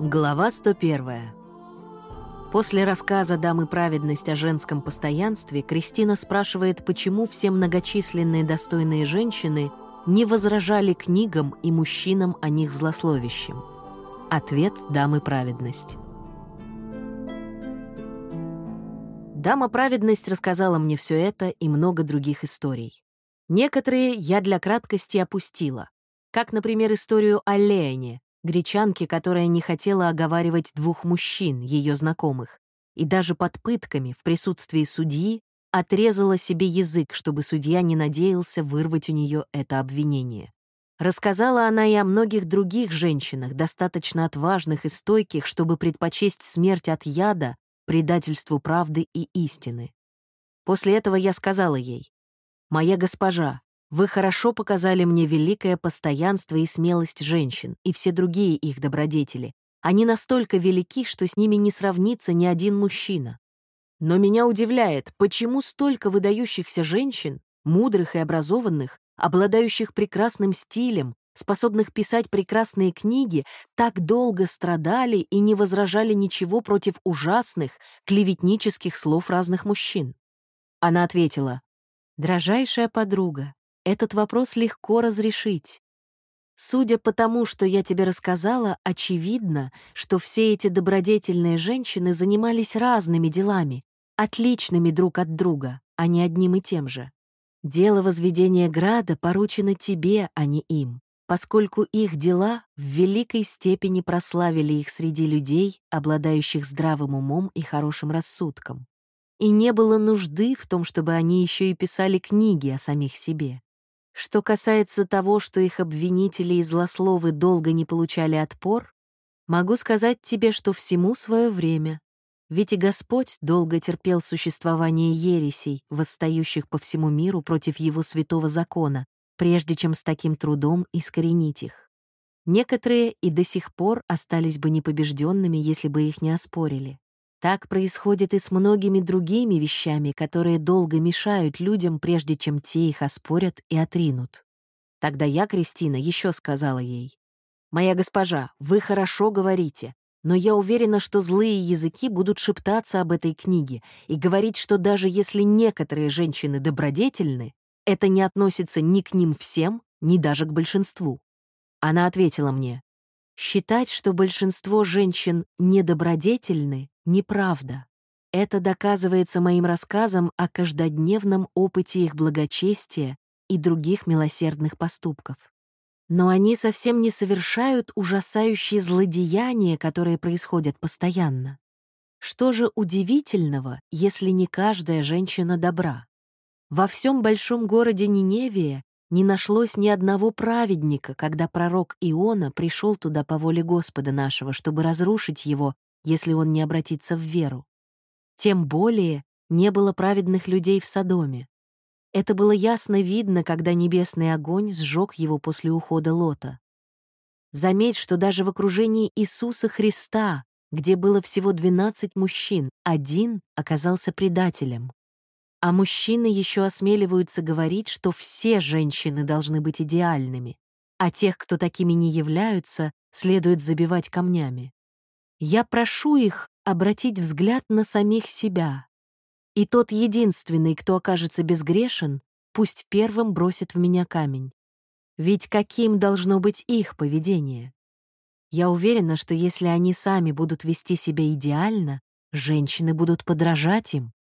Глава 101. После рассказа дамы праведность о женском постоянстве Кристина спрашивает, почему все многочисленные достойные женщины не возражали книгам и мужчинам о них злословящим. Ответ дамы праведность. Дама праведность рассказала мне все это и много других историй. Некоторые я для краткости опустила, как, например, историю о Лене, гречанке, которая не хотела оговаривать двух мужчин, ее знакомых, и даже под пытками в присутствии судьи отрезала себе язык, чтобы судья не надеялся вырвать у нее это обвинение. Рассказала она и о многих других женщинах, достаточно отважных и стойких, чтобы предпочесть смерть от яда предательству правды и истины. После этого я сказала ей, «Моя госпожа, вы хорошо показали мне великое постоянство и смелость женщин и все другие их добродетели. Они настолько велики, что с ними не сравнится ни один мужчина. Но меня удивляет, почему столько выдающихся женщин, мудрых и образованных, обладающих прекрасным стилем, способных писать прекрасные книги, так долго страдали и не возражали ничего против ужасных, клеветнических слов разных мужчин. Она ответила, «Дрожайшая подруга, этот вопрос легко разрешить. Судя по тому, что я тебе рассказала, очевидно, что все эти добродетельные женщины занимались разными делами, отличными друг от друга, а не одним и тем же. Дело возведения града поручено тебе, а не им, поскольку их дела в великой степени прославили их среди людей, обладающих здравым умом и хорошим рассудком. И не было нужды в том, чтобы они еще и писали книги о самих себе. Что касается того, что их обвинители и злословы долго не получали отпор, могу сказать тебе, что всему свое время. Ведь и Господь долго терпел существование ересей, восстающих по всему миру против его святого закона, прежде чем с таким трудом искоренить их. Некоторые и до сих пор остались бы непобежденными, если бы их не оспорили. Так происходит и с многими другими вещами, которые долго мешают людям, прежде чем те их оспорят и отринут. Тогда я, Кристина, еще сказала ей, «Моя госпожа, вы хорошо говорите, но я уверена, что злые языки будут шептаться об этой книге и говорить, что даже если некоторые женщины добродетельны, это не относится ни к ним всем, ни даже к большинству». Она ответила мне, «Считать, что большинство женщин недобродетельны, Неправда. Это доказывается моим рассказом о каждодневном опыте их благочестия и других милосердных поступков. Но они совсем не совершают ужасающие злодеяния, которые происходят постоянно. Что же удивительного, если не каждая женщина добра? Во всем большом городе Ниневия не нашлось ни одного праведника, когда пророк Иона пришел туда по воле Господа нашего, чтобы разрушить его если он не обратится в веру. Тем более не было праведных людей в Содоме. Это было ясно видно, когда небесный огонь сжег его после ухода Лота. Заметь, что даже в окружении Иисуса Христа, где было всего 12 мужчин, один оказался предателем. А мужчины еще осмеливаются говорить, что все женщины должны быть идеальными, а тех, кто такими не являются, следует забивать камнями. Я прошу их обратить взгляд на самих себя. И тот единственный, кто окажется безгрешен, пусть первым бросит в меня камень. Ведь каким должно быть их поведение? Я уверена, что если они сами будут вести себя идеально, женщины будут подражать им.